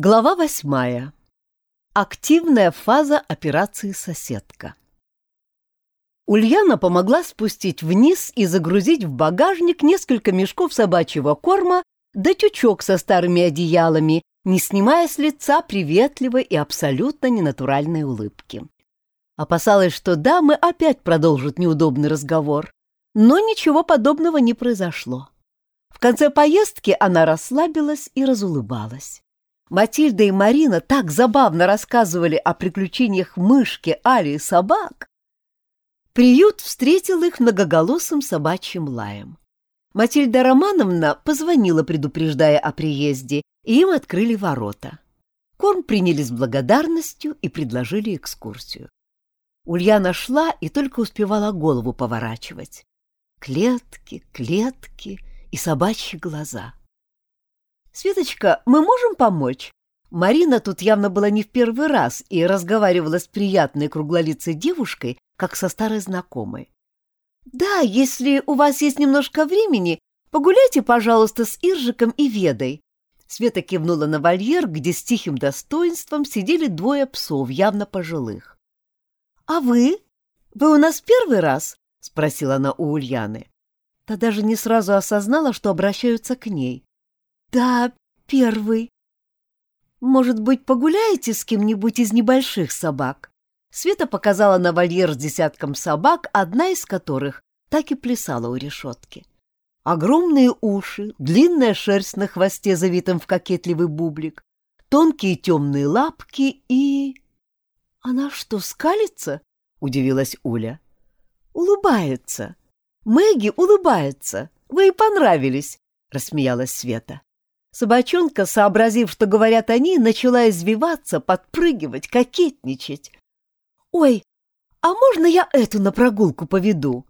Глава восьмая. Активная фаза операции «Соседка». Ульяна помогла спустить вниз и загрузить в багажник несколько мешков собачьего корма да тючок со старыми одеялами, не снимая с лица приветливой и абсолютно ненатуральной улыбки. Опасалась, что дамы опять продолжат неудобный разговор, но ничего подобного не произошло. В конце поездки она расслабилась и разулыбалась. Матильда и Марина так забавно рассказывали о приключениях мышки, Али и собак. Приют встретил их многоголосым собачьим лаем. Матильда Романовна позвонила, предупреждая о приезде, и им открыли ворота. Корм приняли с благодарностью и предложили экскурсию. Ульяна шла и только успевала голову поворачивать. Клетки, клетки и собачьи глаза. «Светочка, мы можем помочь?» Марина тут явно была не в первый раз и разговаривала с приятной круглолицей девушкой, как со старой знакомой. «Да, если у вас есть немножко времени, погуляйте, пожалуйста, с Иржиком и Ведой». Света кивнула на вольер, где с тихим достоинством сидели двое псов, явно пожилых. «А вы? Вы у нас первый раз?» — спросила она у Ульяны. Та даже не сразу осознала, что обращаются к ней. Да, первый. Может быть, погуляете с кем-нибудь из небольших собак? Света показала на вольер с десятком собак, одна из которых так и плясала у решетки. Огромные уши, длинная шерсть на хвосте, завитом в кокетливый бублик, тонкие темные лапки и... — Она что, скалится? — удивилась Уля. — Улыбается. Мэгги улыбается. Вы ей понравились, — рассмеялась Света. Собачонка, сообразив, что говорят они, начала извиваться, подпрыгивать, кокетничать. «Ой, а можно я эту на прогулку поведу?»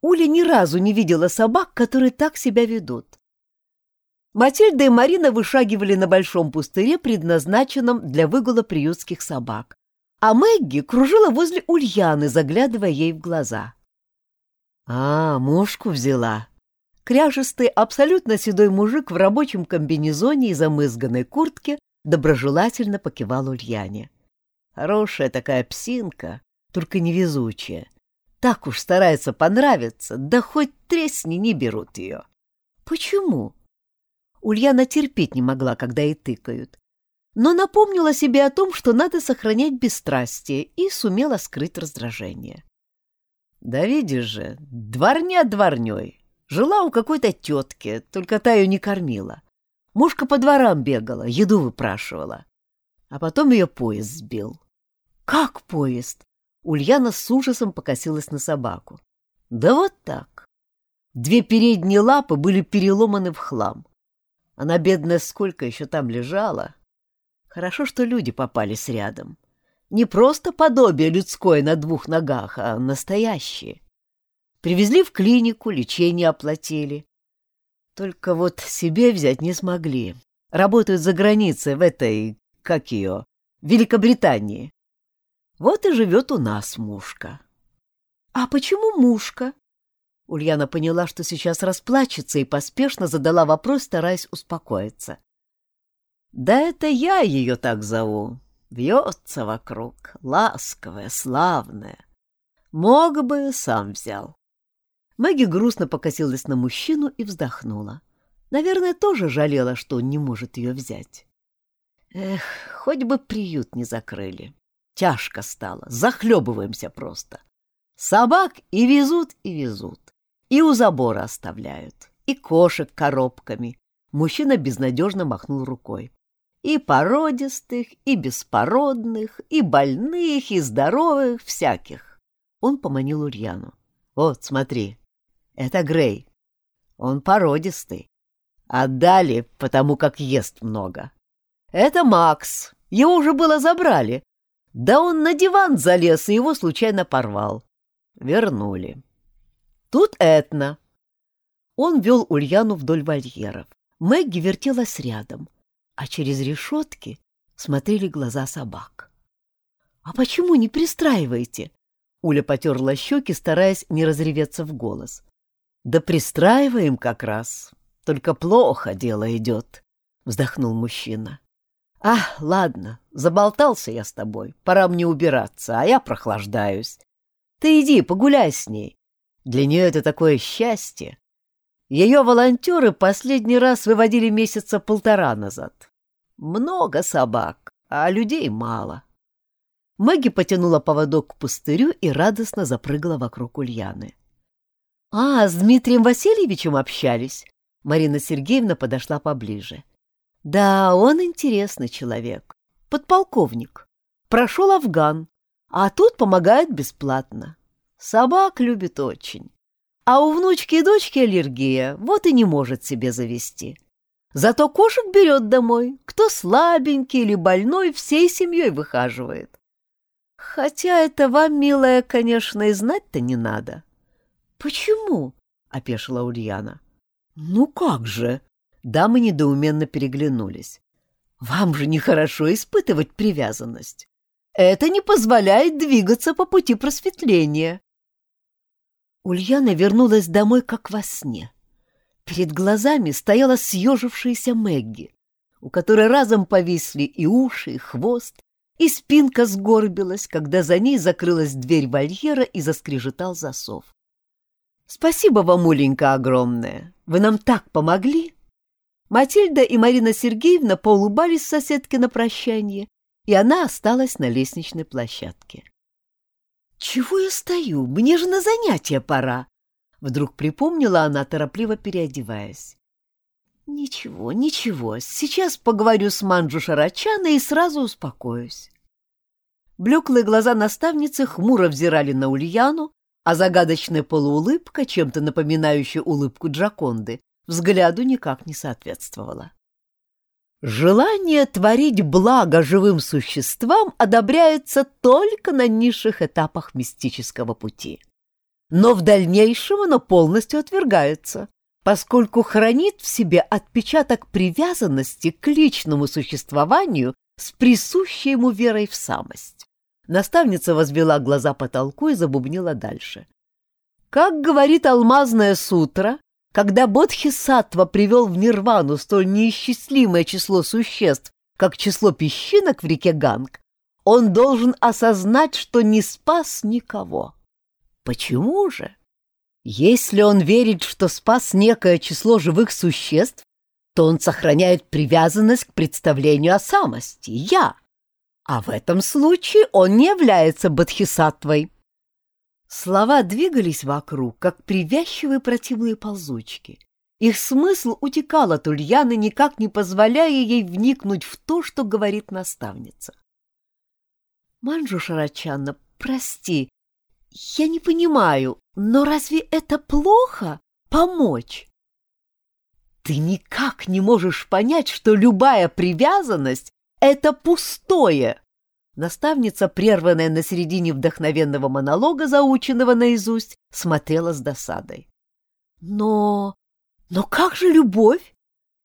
Уля ни разу не видела собак, которые так себя ведут. Матильда и Марина вышагивали на большом пустыре, предназначенном для выгула приютских собак, а Мэгги кружила возле Ульяны, заглядывая ей в глаза. «А, мушку взяла», Кряжистый, абсолютно седой мужик в рабочем комбинезоне и замызганной куртке доброжелательно покивал Ульяне. Хорошая такая псинка, только невезучая. Так уж старается понравиться, да хоть тресни не берут ее. Почему? Ульяна терпеть не могла, когда и тыкают. Но напомнила себе о том, что надо сохранять бесстрастие, и сумела скрыть раздражение. Да видишь же, дворня дворней, Жила у какой-то тетки, только та ее не кормила. Мушка по дворам бегала, еду выпрашивала. А потом ее поезд сбил. «Как поезд?» Ульяна с ужасом покосилась на собаку. «Да вот так. Две передние лапы были переломаны в хлам. Она, бедная, сколько еще там лежала. Хорошо, что люди попались рядом. Не просто подобие людское на двух ногах, а настоящие. Привезли в клинику, лечение оплатили. Только вот себе взять не смогли. Работают за границей в этой, как ее, Великобритании. Вот и живет у нас мушка. А почему мушка? Ульяна поняла, что сейчас расплачется, и поспешно задала вопрос, стараясь успокоиться. Да это я ее так зову. Вьется вокруг, ласковая, славная. Мог бы, сам взял. Мэгги грустно покосилась на мужчину и вздохнула. Наверное, тоже жалела, что он не может ее взять. Эх, хоть бы приют не закрыли. Тяжко стало, захлебываемся просто. Собак и везут, и везут. И у забора оставляют, и кошек коробками. Мужчина безнадежно махнул рукой. И породистых, и беспородных, и больных, и здоровых, всяких. Он поманил Ульяну. Вот, смотри, это Грей. Он породистый. Отдали, потому как ест много. Это Макс. Его уже было забрали. Да он на диван залез и его случайно порвал. Вернули. Тут Этна. Он вел Ульяну вдоль вольеров. Мэгги вертелась рядом, а через решетки смотрели глаза собак. — А почему не пристраиваете? Уля потерла щеки, стараясь не разреветься в голос. Да пристраиваем как раз. Только плохо дело идет, — вздохнул мужчина. А, ладно, заболтался я с тобой, пора мне убираться, а я прохлаждаюсь. Ты иди, погуляй с ней. Для нее это такое счастье. Ее волонтеры последний раз выводили месяца полтора назад. Много собак, а людей мало. Мэгги потянула поводок к пустырю и радостно запрыгала вокруг Ульяны. — А, с Дмитрием Васильевичем общались? Марина Сергеевна подошла поближе. — Да, он интересный человек. Подполковник. Прошел Афган, а тут помогает бесплатно. Собак любит очень. А у внучки и дочки аллергия, вот и не может себе завести. Зато кошек берет домой. Кто слабенький или больной, всей семьей выхаживает. Хотя это вам, милая, конечно, и знать-то не надо. — Почему? — опешила Ульяна. — Ну как же? Дамы недоуменно переглянулись. — Вам же нехорошо испытывать привязанность. Это не позволяет двигаться по пути просветления. Ульяна вернулась домой как во сне. Перед глазами стояла съежившаяся Мэгги, у которой разом повисли и уши, и хвост, и спинка сгорбилась, когда за ней закрылась дверь вольера и заскрежетал засов. «Спасибо вам, Уленька, огромное! Вы нам так помогли!» Матильда и Марина Сергеевна поулыбались соседке на прощание, и она осталась на лестничной площадке. «Чего я стою? Мне же на занятия пора!» Вдруг припомнила она, торопливо переодеваясь. «Ничего, ничего, сейчас поговорю с Манджу Шарачаной и сразу успокоюсь». Блеклые глаза наставницы хмуро взирали на Ульяну, а загадочная полуулыбка, чем-то напоминающая улыбку Джаконды, взгляду никак не соответствовала. Желание творить благо живым существам одобряется только на низших этапах мистического пути. Но в дальнейшем оно полностью отвергается, поскольку хранит в себе отпечаток привязанности к личному существованию с присущей ему верой в самость. Наставница возвела глаза потолку и забубнила дальше. Как говорит алмазная сутра, когда Бодхисаттва привел в нирвану столь неисчислимое число существ, как число песчинок в реке Ганг, он должен осознать, что не спас никого. Почему же? Если он верит, что спас некое число живых существ, то он сохраняет привязанность к представлению о самости, «я». А в этом случае он не является бодхисаттвой, Слова двигались вокруг, как привязчивые противные ползучки. Их смысл утекал от Ульяны, никак не позволяя ей вникнуть в то, что говорит наставница. «Манжу Шарачанна, прости, я не понимаю, но разве это плохо — помочь?» «Ты никак не можешь понять, что любая привязанность — это пустое!» Наставница, прерванная на середине вдохновенного монолога, заученного наизусть, смотрела с досадой. Но... но как же любовь?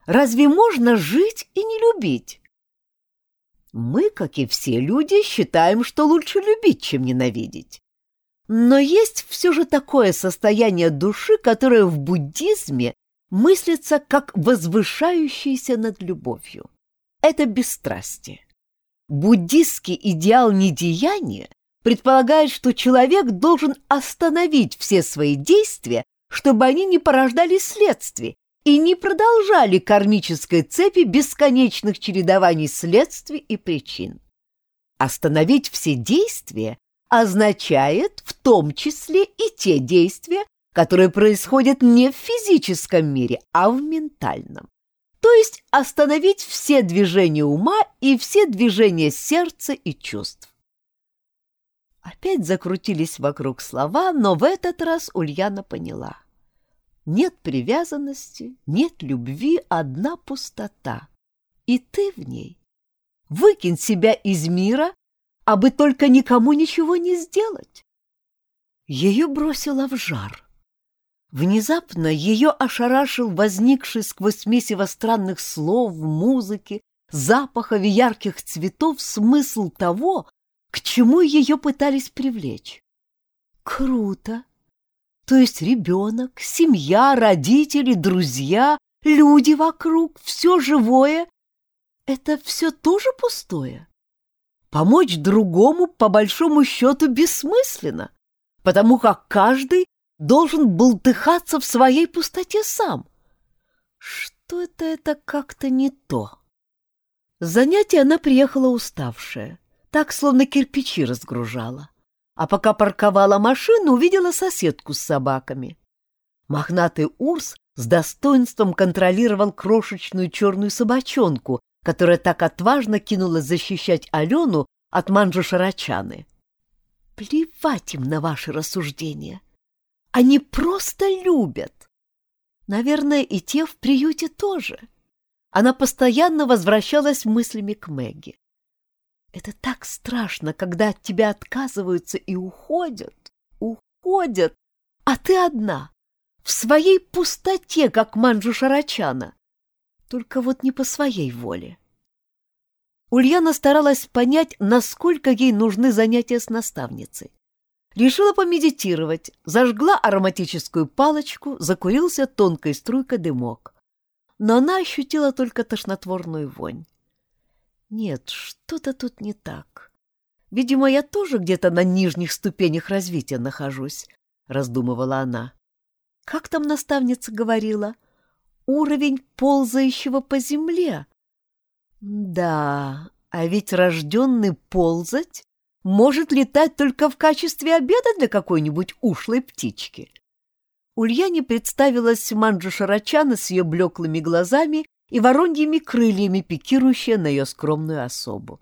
Разве можно жить и не любить? Мы, как и все люди, считаем, что лучше любить, чем ненавидеть. Но есть все же такое состояние души, которое в буддизме мыслится как возвышающееся над любовью. Это бесстрастие. Буддистский идеал недеяния предполагает, что человек должен остановить все свои действия, чтобы они не порождали следствий и не продолжали кармической цепи бесконечных чередований следствий и причин. Остановить все действия означает в том числе и те действия, которые происходят не в физическом мире, а в ментальном то есть остановить все движения ума и все движения сердца и чувств. Опять закрутились вокруг слова, но в этот раз Ульяна поняла. Нет привязанности, нет любви, одна пустота. И ты в ней. Выкинь себя из мира, а бы только никому ничего не сделать. Ее бросило в жар. Внезапно ее ошарашил возникший сквозь месиво странных слов, музыки, запахов и ярких цветов смысл того, к чему ее пытались привлечь. Круто! То есть ребенок, семья, родители, друзья, люди вокруг, все живое это все тоже пустое. Помочь другому, по большому счету, бессмысленно, потому как каждый должен был дыхаться в своей пустоте сам. Что это это как-то не то? С занятия она приехала уставшая, так, словно кирпичи разгружала. А пока парковала машину, увидела соседку с собаками. Мохнатый Урс с достоинством контролировал крошечную черную собачонку, которая так отважно кинулась защищать Алену от манжу Шарачаны. Плевать им на ваши рассуждения. Они просто любят. Наверное, и те в приюте тоже. Она постоянно возвращалась мыслями к Мэгги. Это так страшно, когда от тебя отказываются и уходят, уходят, а ты одна, в своей пустоте, как Манджу Шарачана. Только вот не по своей воле. Ульяна старалась понять, насколько ей нужны занятия с наставницей. Решила помедитировать, зажгла ароматическую палочку, закурился тонкой струйкой дымок. Но она ощутила только тошнотворную вонь. Нет, что-то тут не так. Видимо, я тоже где-то на нижних ступенях развития нахожусь, раздумывала она. Как там наставница говорила? Уровень ползающего по земле. Да, а ведь рожденный ползать может летать только в качестве обеда для какой-нибудь ушлой птички. Ульяне представилась Манджу Шарачана с ее блеклыми глазами и вороньими крыльями, пикирующая на ее скромную особу.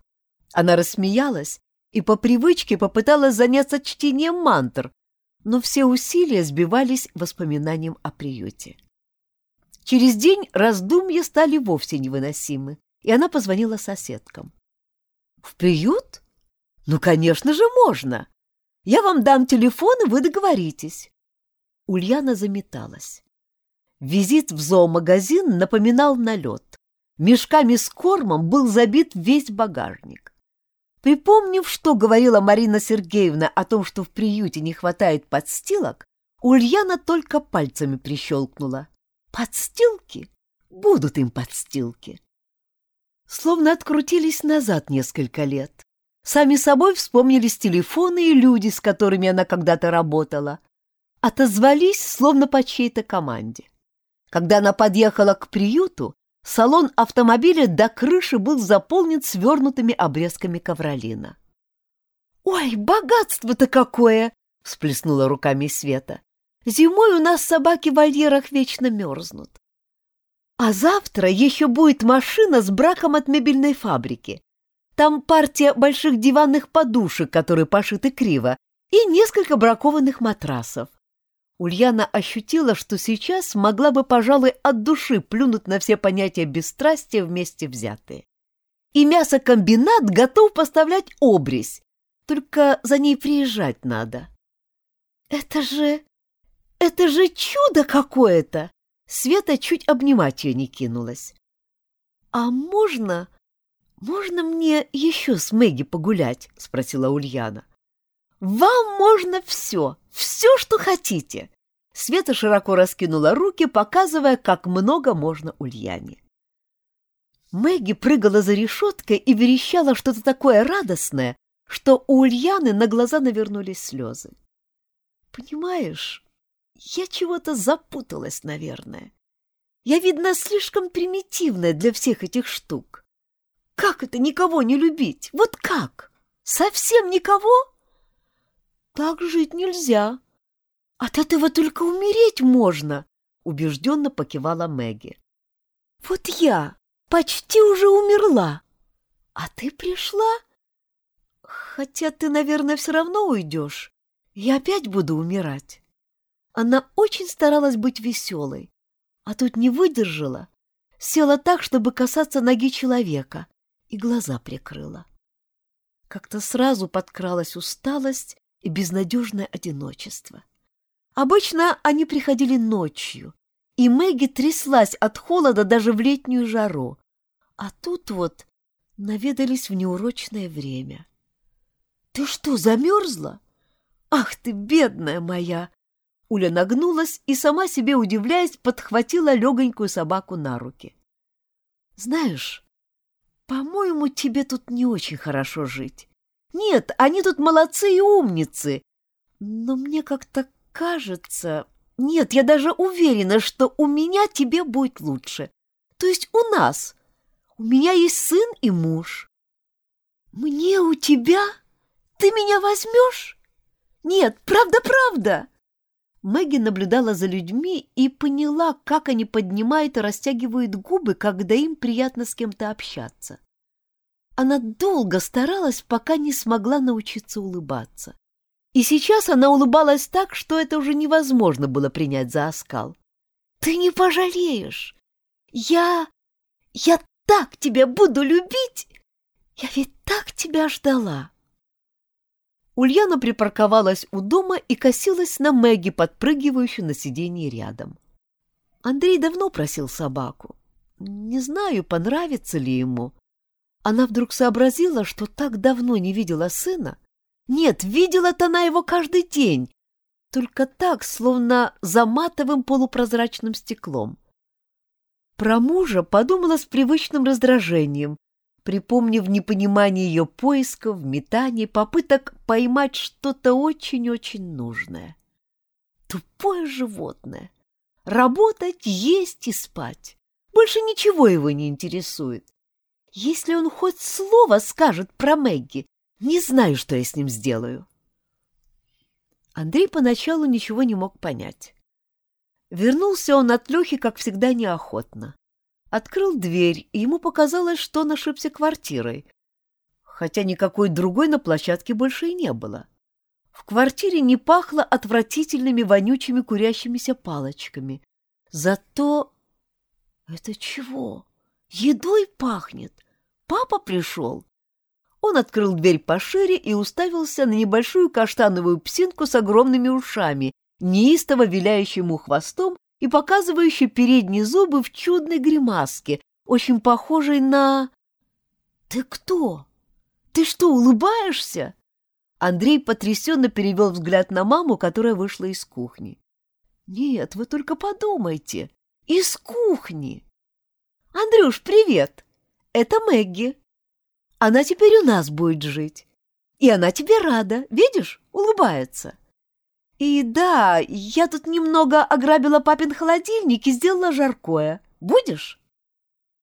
Она рассмеялась и по привычке попыталась заняться чтением мантр, но все усилия сбивались воспоминанием о приюте. Через день раздумья стали вовсе невыносимы, и она позвонила соседкам. «В приют? Ну, конечно же, можно! Я вам дам телефон, и вы договоритесь». Ульяна заметалась. Визит в зоомагазин напоминал налет. Мешками с кормом был забит весь багажник. Припомнив, что говорила Марина Сергеевна о том, что в приюте не хватает подстилок, Ульяна только пальцами прищелкнула. Подстилки? Будут им подстилки. Словно открутились назад несколько лет. Сами собой вспомнились телефоны и люди, с которыми она когда-то работала. Отозвались, словно по чьей-то команде. Когда она подъехала к приюту, Салон автомобиля до крыши был заполнен свернутыми обрезками ковролина. «Ой, богатство-то какое!» — всплеснула руками Света. «Зимой у нас собаки в вольерах вечно мерзнут. А завтра еще будет машина с браком от мебельной фабрики. Там партия больших диванных подушек, которые пошиты криво, и несколько бракованных матрасов. Ульяна ощутила, что сейчас могла бы, пожалуй, от души плюнуть на все понятия бесстрастия вместе взятые. И мясокомбинат готов поставлять обрезь, только за ней приезжать надо. Это же... это же чудо какое-то! Света чуть обнимать ее не кинулась. А можно... можно мне еще с Мэгги погулять? Спросила Ульяна. Вам можно все, все, что хотите. Света широко раскинула руки, показывая, как много можно Ульяне. Мэгги прыгала за решеткой и верещала что-то такое радостное, что у Ульяны на глаза навернулись слезы. «Понимаешь, я чего-то запуталась, наверное. Я, видно, слишком примитивная для всех этих штук. Как это никого не любить? Вот как? Совсем никого?» Так жить нельзя. От этого только умереть можно, убежденно покивала Мэгги. Вот я почти уже умерла, а ты пришла? Хотя ты, наверное, все равно уйдешь. Я опять буду умирать. Она очень старалась быть веселой, а тут не выдержала, села так, чтобы касаться ноги человека, и глаза прикрыла. Как-то сразу подкралась усталость, и безнадежное одиночество. Обычно они приходили ночью, и Мэгги тряслась от холода даже в летнюю жару. А тут вот наведались в неурочное время. «Ты что, замерзла? Ах ты, бедная моя!» Уля нагнулась и, сама себе удивляясь, подхватила легонькую собаку на руки. «Знаешь, По-моему, тебе тут не очень хорошо жить. Нет, они тут молодцы и умницы. Но мне как-то кажется... Нет, я даже уверена, что у меня тебе будет лучше. То есть у нас. У меня есть сын и муж. Мне у тебя? Ты меня возьмешь? Нет, правда-правда. Мэгги наблюдала за людьми и поняла, как они поднимают и растягивают губы, когда им приятно с кем-то общаться. Она долго старалась, пока не смогла научиться улыбаться. И сейчас она улыбалась так, что это уже невозможно было принять за оскал. «Ты не пожалеешь! Я... я так тебя буду любить! Я ведь так тебя ждала!» Ульяна припарковалась у дома и косилась на Мэгги, подпрыгивающую на сиденье рядом. Андрей давно просил собаку. Не знаю, понравится ли ему. Она вдруг сообразила, что так давно не видела сына. Нет, видела-то она его каждый день, только так, словно за матовым полупрозрачным стеклом. Про мужа подумала с привычным раздражением, припомнив непонимание ее поисков, метаний, попыток поймать что-то очень-очень нужное. Тупое животное. Работать, есть и спать. Больше ничего его не интересует. Если он хоть слово скажет про Мэгги, не знаю, что я с ним сделаю. Андрей поначалу ничего не мог понять. Вернулся он от Лехи, как всегда, неохотно. Открыл дверь, и ему показалось, что он ошибся квартирой, хотя никакой другой на площадке больше и не было. В квартире не пахло отвратительными вонючими курящимися палочками. Зато... Это чего? Едой пахнет. Папа пришел. Он открыл дверь пошире и уставился на небольшую каштановую псинку с огромными ушами, неистово виляющему хвостом и показывающей передние зубы в чудной гримаске, очень похожей на... «Ты кто? Ты что, улыбаешься?» Андрей потрясенно перевел взгляд на маму, которая вышла из кухни. «Нет, вы только подумайте. Из кухни!» «Андрюш, привет!» Это Мэгги. Она теперь у нас будет жить. И она тебе рада, видишь, улыбается. И да, я тут немного ограбила папин холодильник и сделала жаркое. Будешь?